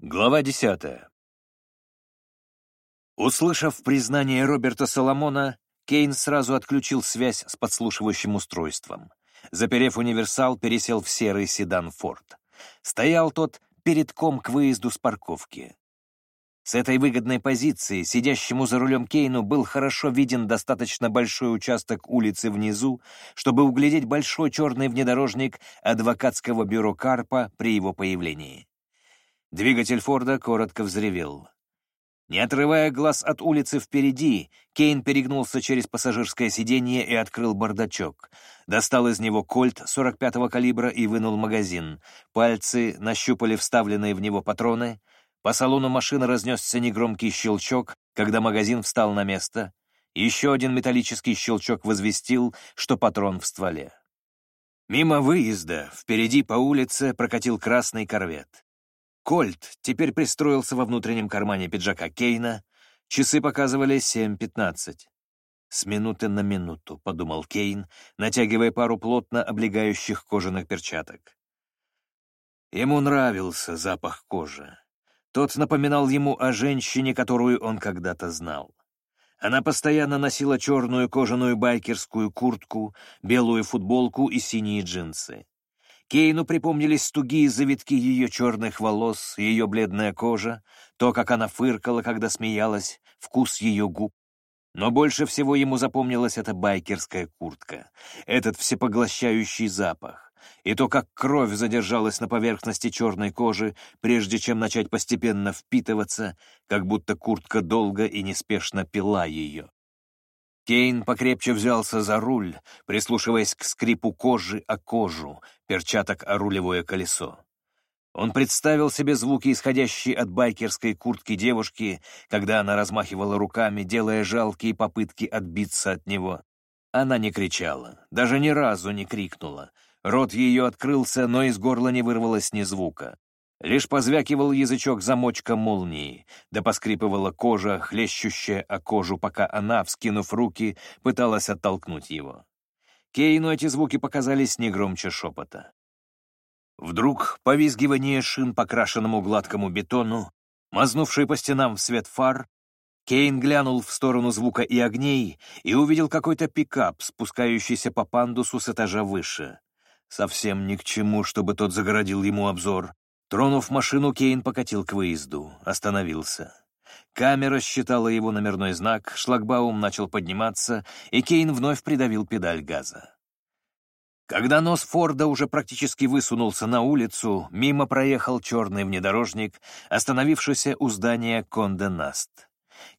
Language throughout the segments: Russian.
Глава десятая. Услышав признание Роберта Соломона, Кейн сразу отключил связь с подслушивающим устройством. Заперев универсал, пересел в серый седан «Форд». Стоял тот передком к выезду с парковки. С этой выгодной позиции сидящему за рулем Кейну был хорошо виден достаточно большой участок улицы внизу, чтобы углядеть большой черный внедорожник адвокатского бюро Карпа при его появлении. Двигатель Форда коротко взревел. Не отрывая глаз от улицы впереди, Кейн перегнулся через пассажирское сиденье и открыл бардачок. Достал из него кольт 45-го калибра и вынул магазин. Пальцы нащупали вставленные в него патроны. По салону машины разнесся негромкий щелчок, когда магазин встал на место. Еще один металлический щелчок возвестил, что патрон в стволе. Мимо выезда, впереди по улице, прокатил красный корвет. Кольт теперь пристроился во внутреннем кармане пиджака Кейна. Часы показывали 7.15. «С минуты на минуту», — подумал Кейн, натягивая пару плотно облегающих кожаных перчаток. Ему нравился запах кожи. Тот напоминал ему о женщине, которую он когда-то знал. Она постоянно носила черную кожаную байкерскую куртку, белую футболку и синие джинсы. Кейну припомнились тугие завитки ее черных волос, ее бледная кожа, то, как она фыркала, когда смеялась, вкус ее губ. Но больше всего ему запомнилась эта байкерская куртка, этот всепоглощающий запах, и то, как кровь задержалась на поверхности черной кожи, прежде чем начать постепенно впитываться, как будто куртка долго и неспешно пила ее. Кейн покрепче взялся за руль, прислушиваясь к скрипу кожи о кожу, перчаток о рулевое колесо. Он представил себе звуки, исходящие от байкерской куртки девушки, когда она размахивала руками, делая жалкие попытки отбиться от него. Она не кричала, даже ни разу не крикнула. Рот ее открылся, но из горла не вырвалось ни звука. Лишь позвякивал язычок замочка молнии, да поскрипывала кожа, хлещущая о кожу, пока она, вскинув руки, пыталась оттолкнуть его. Кейну эти звуки показались не громче шепота. Вдруг повизгивание шин по крашенному гладкому бетону, мазнувший по стенам в свет фар, Кейн глянул в сторону звука и огней и увидел какой-то пикап, спускающийся по пандусу с этажа выше. Совсем ни к чему, чтобы тот загородил ему обзор. Тронув машину, Кейн покатил к выезду, остановился. Камера считала его номерной знак, шлагбаум начал подниматься, и Кейн вновь придавил педаль газа. Когда нос Форда уже практически высунулся на улицу, мимо проехал черный внедорожник, остановившийся у здания Конде Наст.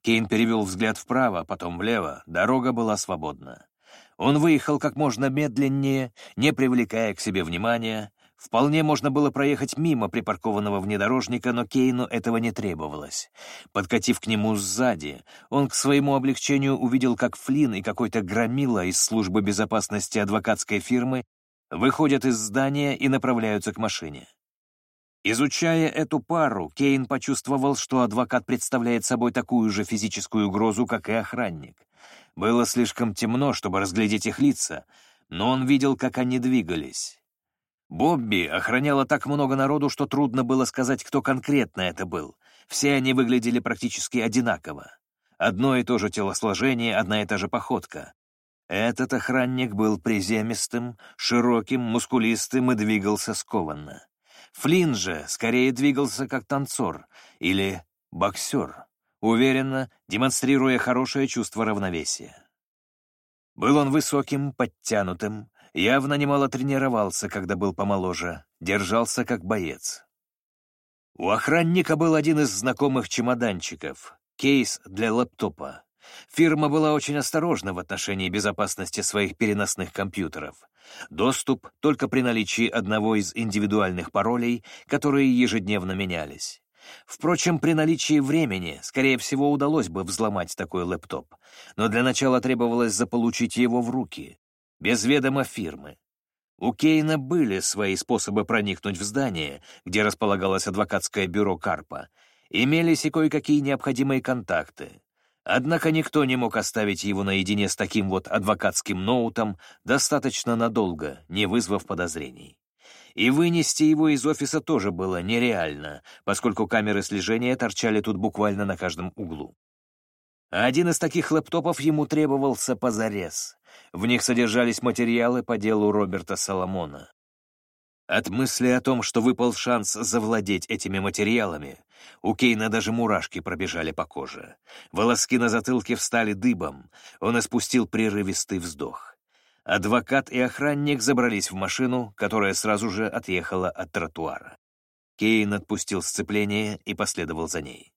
Кейн перевел взгляд вправо, потом влево, дорога была свободна. Он выехал как можно медленнее, не привлекая к себе внимания, Вполне можно было проехать мимо припаркованного внедорожника, но Кейну этого не требовалось. Подкатив к нему сзади, он к своему облегчению увидел, как Флинн и какой-то громила из службы безопасности адвокатской фирмы выходят из здания и направляются к машине. Изучая эту пару, Кейн почувствовал, что адвокат представляет собой такую же физическую угрозу, как и охранник. Было слишком темно, чтобы разглядеть их лица, но он видел, как они двигались. Бобби охраняла так много народу, что трудно было сказать, кто конкретно это был. Все они выглядели практически одинаково. Одно и то же телосложение, одна и та же походка. Этот охранник был приземистым, широким, мускулистым и двигался скованно. Флинн же скорее двигался как танцор или боксер, уверенно демонстрируя хорошее чувство равновесия. Был он высоким, подтянутым, Явно немало тренировался, когда был помоложе, держался как боец. У охранника был один из знакомых чемоданчиков — кейс для лэптопа. Фирма была очень осторожна в отношении безопасности своих переносных компьютеров. Доступ только при наличии одного из индивидуальных паролей, которые ежедневно менялись. Впрочем, при наличии времени, скорее всего, удалось бы взломать такой лэптоп, но для начала требовалось заполучить его в руки, без ведома фирмы. У Кейна были свои способы проникнуть в здание, где располагалось адвокатское бюро Карпа. Имелись и кое-какие необходимые контакты. Однако никто не мог оставить его наедине с таким вот адвокатским ноутом достаточно надолго, не вызвав подозрений. И вынести его из офиса тоже было нереально, поскольку камеры слежения торчали тут буквально на каждом углу. Один из таких лэптопов ему требовался позарез. В них содержались материалы по делу Роберта Соломона. От мысли о том, что выпал шанс завладеть этими материалами, у Кейна даже мурашки пробежали по коже. Волоски на затылке встали дыбом, он испустил прерывистый вздох. Адвокат и охранник забрались в машину, которая сразу же отъехала от тротуара. Кейн отпустил сцепление и последовал за ней.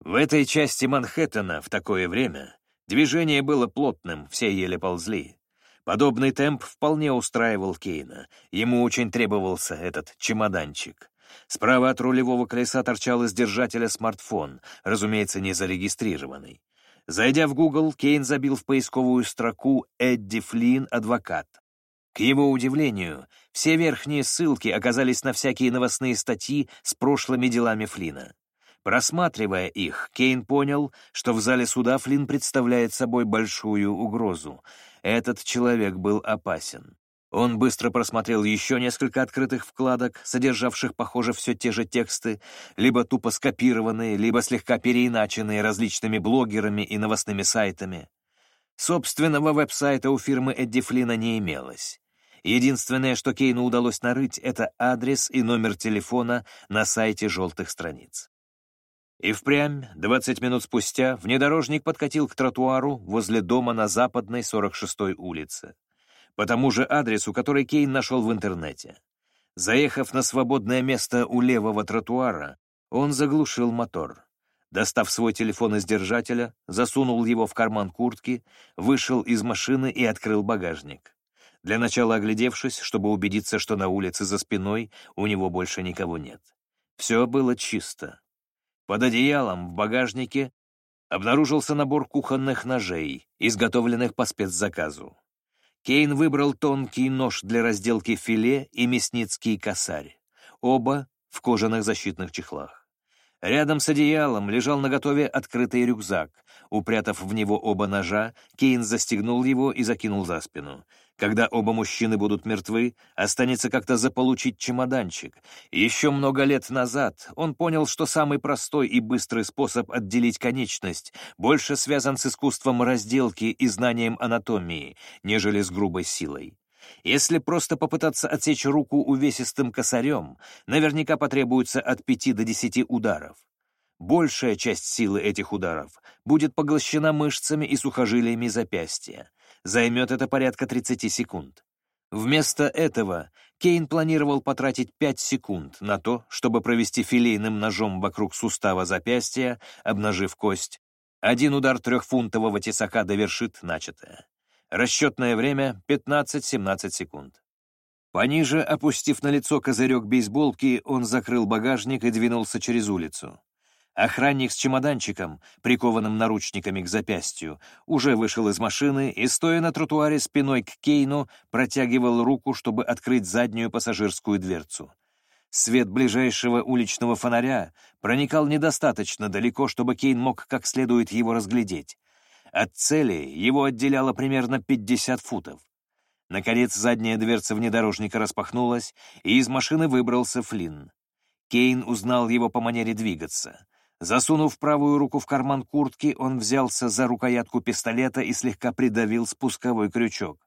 В этой части Манхэттена в такое время движение было плотным, все еле ползли. Подобный темп вполне устраивал Кейна. Ему очень требовался этот чемоданчик. Справа от рулевого колеса торчал из держателя смартфон, разумеется, не зарегистрированный. Зайдя в Google, Кейн забил в поисковую строку «Эдди Флинн, адвокат». К его удивлению, все верхние ссылки оказались на всякие новостные статьи с прошлыми делами Флина. Просматривая их, Кейн понял, что в зале суда Флинн представляет собой большую угрозу. Этот человек был опасен. Он быстро просмотрел еще несколько открытых вкладок, содержавших, похоже, все те же тексты, либо тупо скопированные, либо слегка переиначенные различными блогерами и новостными сайтами. Собственного веб-сайта у фирмы Эдди Флина не имелось. Единственное, что Кейну удалось нарыть, это адрес и номер телефона на сайте «желтых страниц». И впрямь, 20 минут спустя, внедорожник подкатил к тротуару возле дома на западной 46-й улице. По тому же адресу, который Кейн нашел в интернете. Заехав на свободное место у левого тротуара, он заглушил мотор. Достав свой телефон из держателя, засунул его в карман куртки, вышел из машины и открыл багажник. Для начала оглядевшись, чтобы убедиться, что на улице за спиной у него больше никого нет. Все было чисто. Под одеялом в багажнике обнаружился набор кухонных ножей, изготовленных по спецзаказу. Кейн выбрал тонкий нож для разделки филе и мясницкий косарь, оба в кожаных защитных чехлах. Рядом с одеялом лежал наготове открытый рюкзак. Упрятав в него оба ножа, Кейн застегнул его и закинул за спину. Когда оба мужчины будут мертвы, останется как-то заполучить чемоданчик. Еще много лет назад он понял, что самый простой и быстрый способ отделить конечность больше связан с искусством разделки и знанием анатомии, нежели с грубой силой. Если просто попытаться отсечь руку увесистым косарем, наверняка потребуется от пяти до десяти ударов. Большая часть силы этих ударов будет поглощена мышцами и сухожилиями запястья. Займет это порядка 30 секунд. Вместо этого Кейн планировал потратить 5 секунд на то, чтобы провести филейным ножом вокруг сустава запястья, обнажив кость. Один удар трехфунтового тесака довершит начатое. Расчетное время — 15-17 секунд. Пониже, опустив на лицо козырек бейсболки, он закрыл багажник и двинулся через улицу. Охранник с чемоданчиком, прикованным наручниками к запястью, уже вышел из машины и, стоя на тротуаре спиной к Кейну, протягивал руку, чтобы открыть заднюю пассажирскую дверцу. Свет ближайшего уличного фонаря проникал недостаточно далеко, чтобы Кейн мог как следует его разглядеть. От цели его отделяло примерно 50 футов. Наконец задняя дверца внедорожника распахнулась, и из машины выбрался Флинн. Кейн узнал его по манере двигаться — Засунув правую руку в карман куртки, он взялся за рукоятку пистолета и слегка придавил спусковой крючок.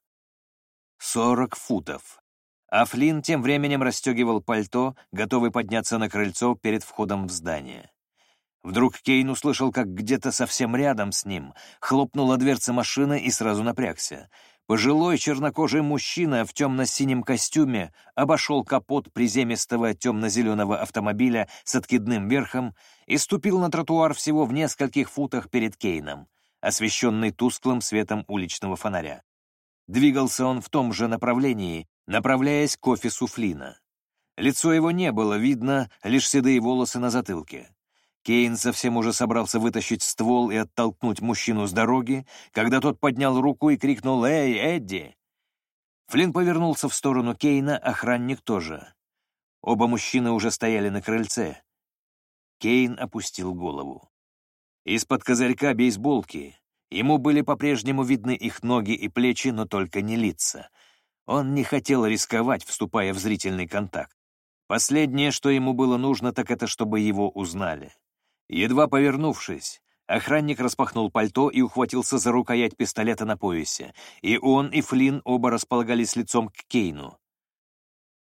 Сорок футов. А Флинн тем временем расстегивал пальто, готовый подняться на крыльцо перед входом в здание. Вдруг Кейн услышал, как где-то совсем рядом с ним хлопнула дверца машины и сразу напрягся. Пожилой чернокожий мужчина в темно-синем костюме обошел капот приземистого темно-зеленого автомобиля с откидным верхом и ступил на тротуар всего в нескольких футах перед Кейном, освещенный тусклым светом уличного фонаря. Двигался он в том же направлении, направляясь к офису Флина. Лицо его не было видно, лишь седые волосы на затылке. Кейн совсем уже собрался вытащить ствол и оттолкнуть мужчину с дороги, когда тот поднял руку и крикнул «Эй, Эдди!». Флинн повернулся в сторону Кейна, охранник тоже. Оба мужчины уже стояли на крыльце. Кейн опустил голову. Из-под козырька бейсболки ему были по-прежнему видны их ноги и плечи, но только не лица. Он не хотел рисковать, вступая в зрительный контакт. Последнее, что ему было нужно, так это чтобы его узнали. Едва повернувшись, охранник распахнул пальто и ухватился за рукоять пистолета на поясе, и он и Флинн оба располагались лицом к Кейну.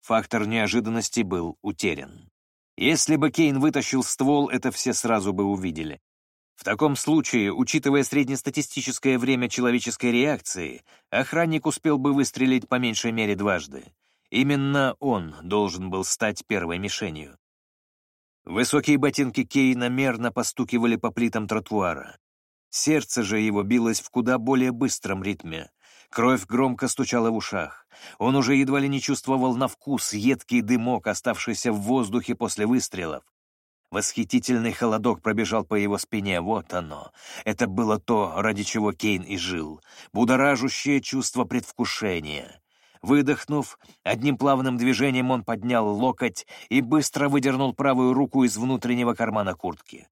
Фактор неожиданности был утерян. Если бы Кейн вытащил ствол, это все сразу бы увидели. В таком случае, учитывая среднестатистическое время человеческой реакции, охранник успел бы выстрелить по меньшей мере дважды. Именно он должен был стать первой мишенью. Высокие ботинки Кейна мерно постукивали по плитам тротуара. Сердце же его билось в куда более быстром ритме. Кровь громко стучала в ушах. Он уже едва ли не чувствовал на вкус едкий дымок, оставшийся в воздухе после выстрелов. Восхитительный холодок пробежал по его спине. Вот оно. Это было то, ради чего Кейн и жил. Будоражущее чувство предвкушения. Выдохнув, одним плавным движением он поднял локоть и быстро выдернул правую руку из внутреннего кармана куртки.